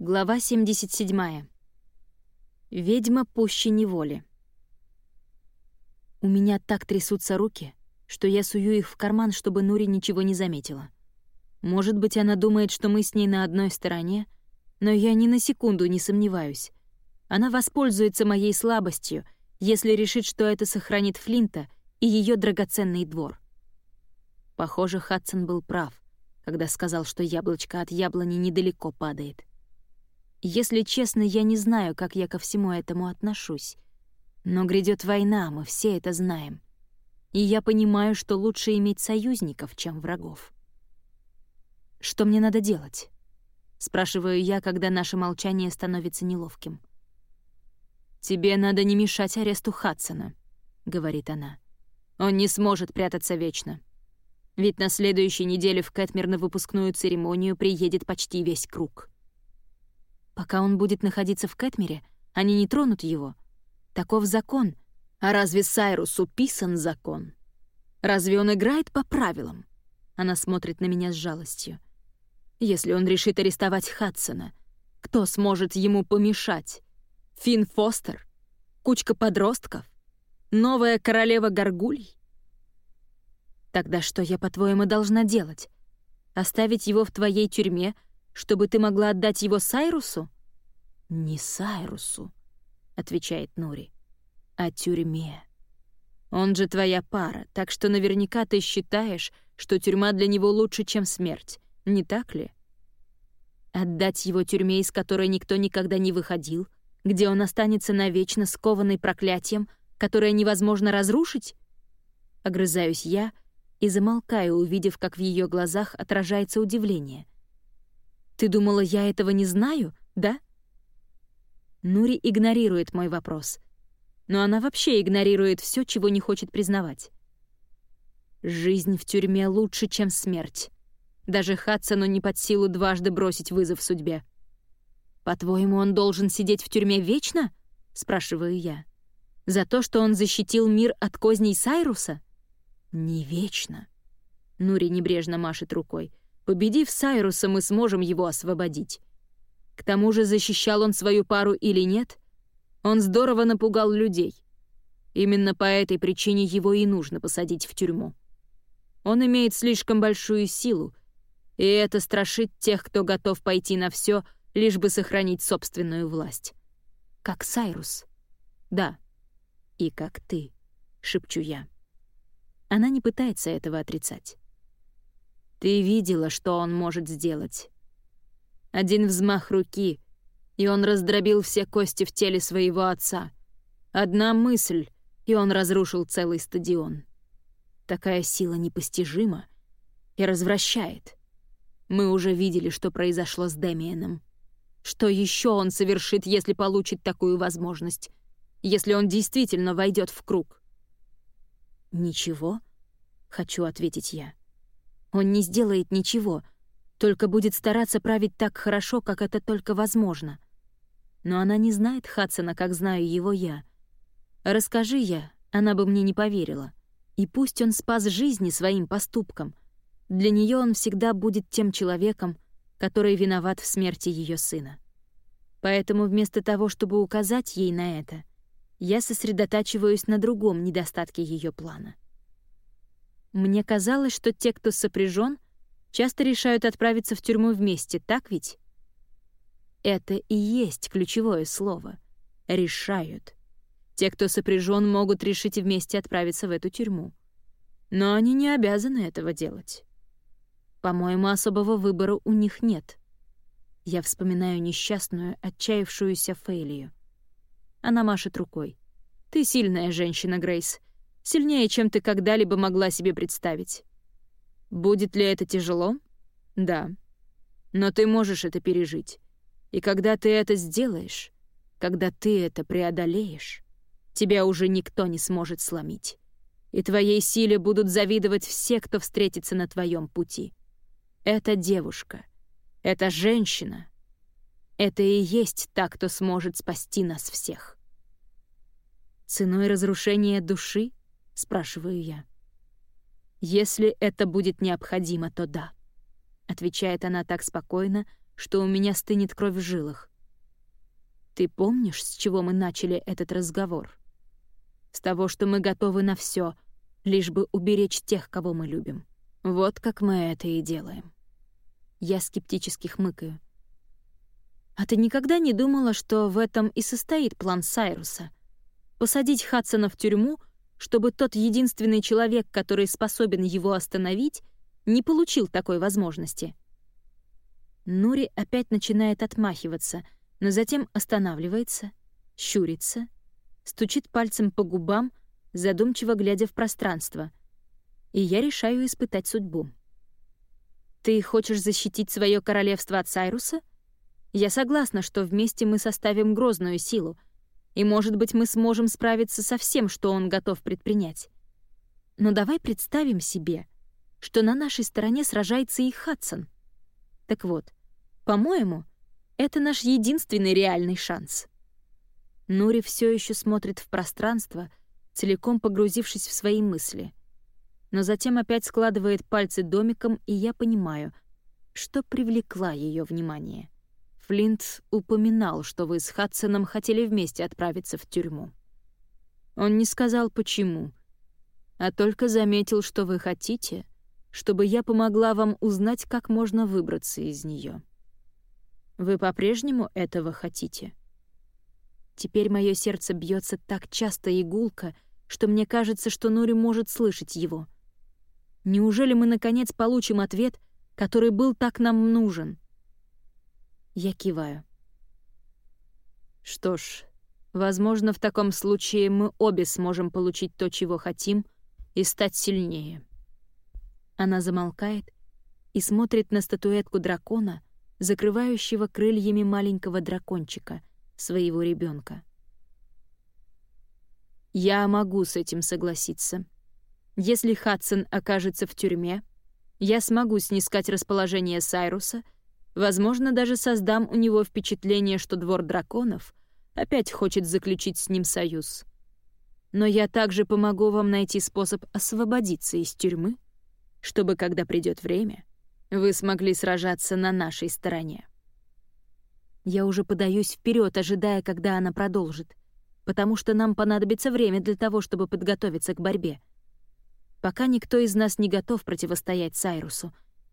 Глава 77. Ведьма пуще неволи. У меня так трясутся руки, что я сую их в карман, чтобы Нури ничего не заметила. Может быть, она думает, что мы с ней на одной стороне, но я ни на секунду не сомневаюсь. Она воспользуется моей слабостью, если решит, что это сохранит Флинта и ее драгоценный двор. Похоже, Хадсон был прав, когда сказал, что яблочко от яблони недалеко падает. Если честно, я не знаю, как я ко всему этому отношусь. Но грядет война, мы все это знаем. И я понимаю, что лучше иметь союзников, чем врагов. Что мне надо делать? Спрашиваю я, когда наше молчание становится неловким. «Тебе надо не мешать аресту Хадсона», — говорит она. «Он не сможет прятаться вечно. Ведь на следующей неделе в Кэтмер на выпускную церемонию приедет почти весь круг». Пока он будет находиться в Кэтмере, они не тронут его. Таков закон. А разве Сайрусу писан закон? Разве он играет по правилам? Она смотрит на меня с жалостью. Если он решит арестовать Хадсона, кто сможет ему помешать? Финн Фостер? Кучка подростков? Новая королева горгулей? Тогда что я, по-твоему, должна делать? Оставить его в твоей тюрьме — чтобы ты могла отдать его Сайрусу?» «Не Сайрусу», — отвечает Нури, — «а тюрьме. Он же твоя пара, так что наверняка ты считаешь, что тюрьма для него лучше, чем смерть, не так ли? Отдать его тюрьме, из которой никто никогда не выходил, где он останется навечно скованный проклятием, которое невозможно разрушить? Огрызаюсь я и замолкаю, увидев, как в ее глазах отражается удивление — ты думала, я этого не знаю, да?» Нури игнорирует мой вопрос. Но она вообще игнорирует все, чего не хочет признавать. Жизнь в тюрьме лучше, чем смерть. Даже Хадсону не под силу дважды бросить вызов судьбе. «По-твоему, он должен сидеть в тюрьме вечно?» — спрашиваю я. «За то, что он защитил мир от козней Сайруса?» «Не вечно». Нури небрежно машет рукой. Победив Сайруса, мы сможем его освободить. К тому же, защищал он свою пару или нет, он здорово напугал людей. Именно по этой причине его и нужно посадить в тюрьму. Он имеет слишком большую силу, и это страшит тех, кто готов пойти на все, лишь бы сохранить собственную власть. Как Сайрус. Да, и как ты, шепчу я. Она не пытается этого отрицать. Ты видела, что он может сделать. Один взмах руки, и он раздробил все кости в теле своего отца. Одна мысль, и он разрушил целый стадион. Такая сила непостижима и развращает. Мы уже видели, что произошло с Дэмиеном. Что еще он совершит, если получит такую возможность? Если он действительно войдет в круг? «Ничего?» — хочу ответить я. Он не сделает ничего, только будет стараться править так хорошо, как это только возможно. Но она не знает Хадсона, как знаю его я. Расскажи я, она бы мне не поверила. И пусть он спас жизни своим поступком, для нее он всегда будет тем человеком, который виноват в смерти ее сына. Поэтому вместо того, чтобы указать ей на это, я сосредотачиваюсь на другом недостатке ее плана — мне казалось, что те, кто сопряжен, часто решают отправиться в тюрьму вместе, так ведь? Это и есть ключевое слово. Решают. Те, кто сопряжен, могут решить вместе отправиться в эту тюрьму. Но они не обязаны этого делать. По-моему, особого выбора у них нет. Я вспоминаю несчастную, отчаявшуюся Фейлию. Она машет рукой. «Ты сильная женщина, Грейс. Сильнее, чем ты когда-либо могла себе представить. Будет ли это тяжело? Да. Но ты можешь это пережить. И когда ты это сделаешь, когда ты это преодолеешь, тебя уже никто не сможет сломить. И твоей силе будут завидовать все, кто встретится на твоем пути. Это девушка, это женщина. Это и есть та, кто сможет спасти нас всех. Ценой разрушения души — спрашиваю я. «Если это будет необходимо, то да», — отвечает она так спокойно, что у меня стынет кровь в жилах. «Ты помнишь, с чего мы начали этот разговор? С того, что мы готовы на все, лишь бы уберечь тех, кого мы любим. Вот как мы это и делаем». Я скептически хмыкаю. «А ты никогда не думала, что в этом и состоит план Сайруса? Посадить Хадсона в тюрьму, чтобы тот единственный человек, который способен его остановить, не получил такой возможности?» Нури опять начинает отмахиваться, но затем останавливается, щурится, стучит пальцем по губам, задумчиво глядя в пространство. И я решаю испытать судьбу. «Ты хочешь защитить свое королевство от Сайруса?» Я согласна, что вместе мы составим грозную силу, и, может быть, мы сможем справиться со всем, что он готов предпринять. Но давай представим себе, что на нашей стороне сражается и Хадсон. Так вот, по-моему, это наш единственный реальный шанс. Нури все еще смотрит в пространство, целиком погрузившись в свои мысли. Но затем опять складывает пальцы домиком, и я понимаю, что привлекла ее внимание — Флинт упоминал, что вы с Хадсоном хотели вместе отправиться в тюрьму. Он не сказал, почему, а только заметил, что вы хотите, чтобы я помогла вам узнать, как можно выбраться из нее. Вы по-прежнему этого хотите? Теперь мое сердце бьется так часто и гулко, что мне кажется, что Нури может слышать его. Неужели мы, наконец, получим ответ, который был так нам нужен — я киваю. Что ж, возможно, в таком случае мы обе сможем получить то, чего хотим, и стать сильнее. Она замолкает и смотрит на статуэтку дракона, закрывающего крыльями маленького дракончика, своего ребенка. Я могу с этим согласиться. Если Хадсон окажется в тюрьме, я смогу снискать расположение Сайруса — Возможно, даже создам у него впечатление, что двор драконов опять хочет заключить с ним союз. Но я также помогу вам найти способ освободиться из тюрьмы, чтобы, когда придет время, вы смогли сражаться на нашей стороне. Я уже подаюсь вперед, ожидая, когда она продолжит, потому что нам понадобится время для того, чтобы подготовиться к борьбе. Пока никто из нас не готов противостоять Сайрусу,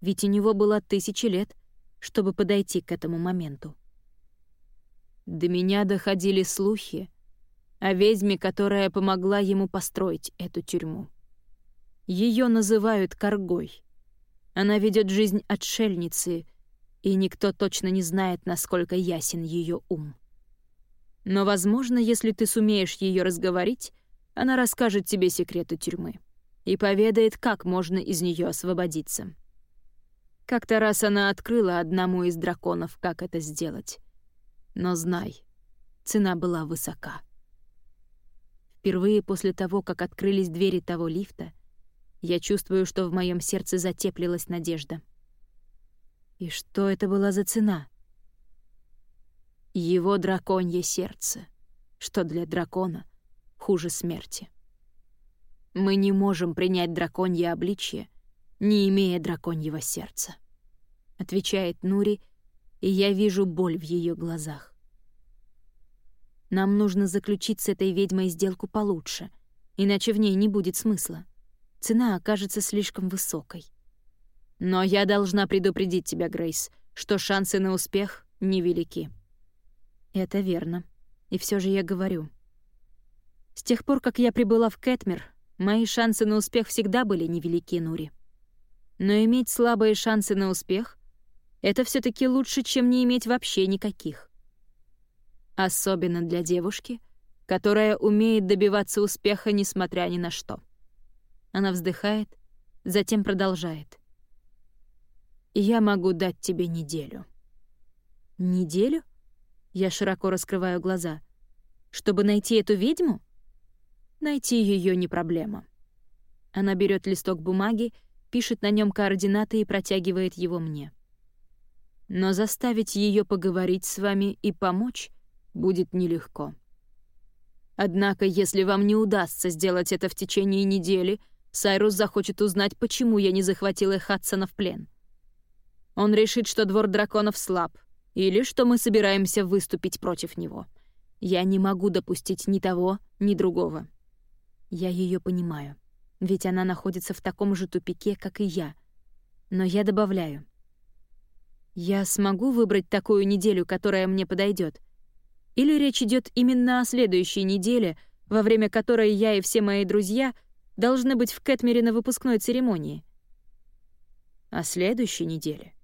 ведь у него было тысячи лет — чтобы подойти к этому моменту. До меня доходили слухи о ведьме, которая помогла ему построить эту тюрьму. Ее называют Коргой. Она ведет жизнь отшельницы, и никто точно не знает, насколько ясен ее ум. Но, возможно, если ты сумеешь ее разговорить, она расскажет тебе секреты тюрьмы и поведает, как можно из нее освободиться. Как-то раз она открыла одному из драконов, как это сделать. Но знай, цена была высока. Впервые после того, как открылись двери того лифта, я чувствую, что в моем сердце затеплилась надежда. И что это была за цена? Его драконье сердце, что для дракона хуже смерти. Мы не можем принять драконье обличье, не имея драконьего сердца», — отвечает Нури, и я вижу боль в ее глазах. «Нам нужно заключить с этой ведьмой сделку получше, иначе в ней не будет смысла. Цена окажется слишком высокой. Но я должна предупредить тебя, Грейс, что шансы на успех невелики». «Это верно. И все же я говорю. С тех пор, как я прибыла в Кэтмер, мои шансы на успех всегда были невелики, Нури. Но иметь слабые шансы на успех — это все таки лучше, чем не иметь вообще никаких. Особенно для девушки, которая умеет добиваться успеха, несмотря ни на что. Она вздыхает, затем продолжает. «Я могу дать тебе неделю». «Неделю?» Я широко раскрываю глаза. «Чтобы найти эту ведьму?» Найти ее не проблема. Она берет листок бумаги пишет на нем координаты и протягивает его мне. Но заставить ее поговорить с вами и помочь будет нелегко. Однако, если вам не удастся сделать это в течение недели, Сайрус захочет узнать, почему я не захватила Хадсона в плен. Он решит, что двор драконов слаб, или что мы собираемся выступить против него. Я не могу допустить ни того, ни другого. Я ее понимаю, ведь она находится в таком же тупике, как и я. Но я добавляю. Я смогу выбрать такую неделю, которая мне подойдет, Или речь идет именно о следующей неделе, во время которой я и все мои друзья должны быть в Кэтмере на выпускной церемонии? О следующей неделе.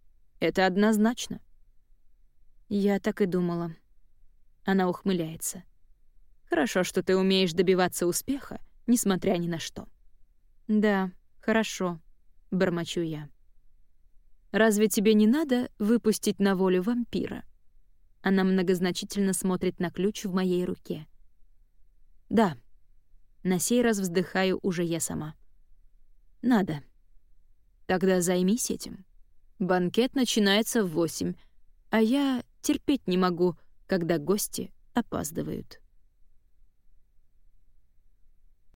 Это однозначно. Я так и думала. Она ухмыляется. Хорошо, что ты умеешь добиваться успеха, несмотря ни на что. Да, хорошо, бормочу я. Разве тебе не надо выпустить на волю вампира? Она многозначительно смотрит на ключ в моей руке. Да. На сей раз вздыхаю уже я сама. Надо. Тогда займись этим. Банкет начинается в восемь, а я терпеть не могу, когда гости опаздывают.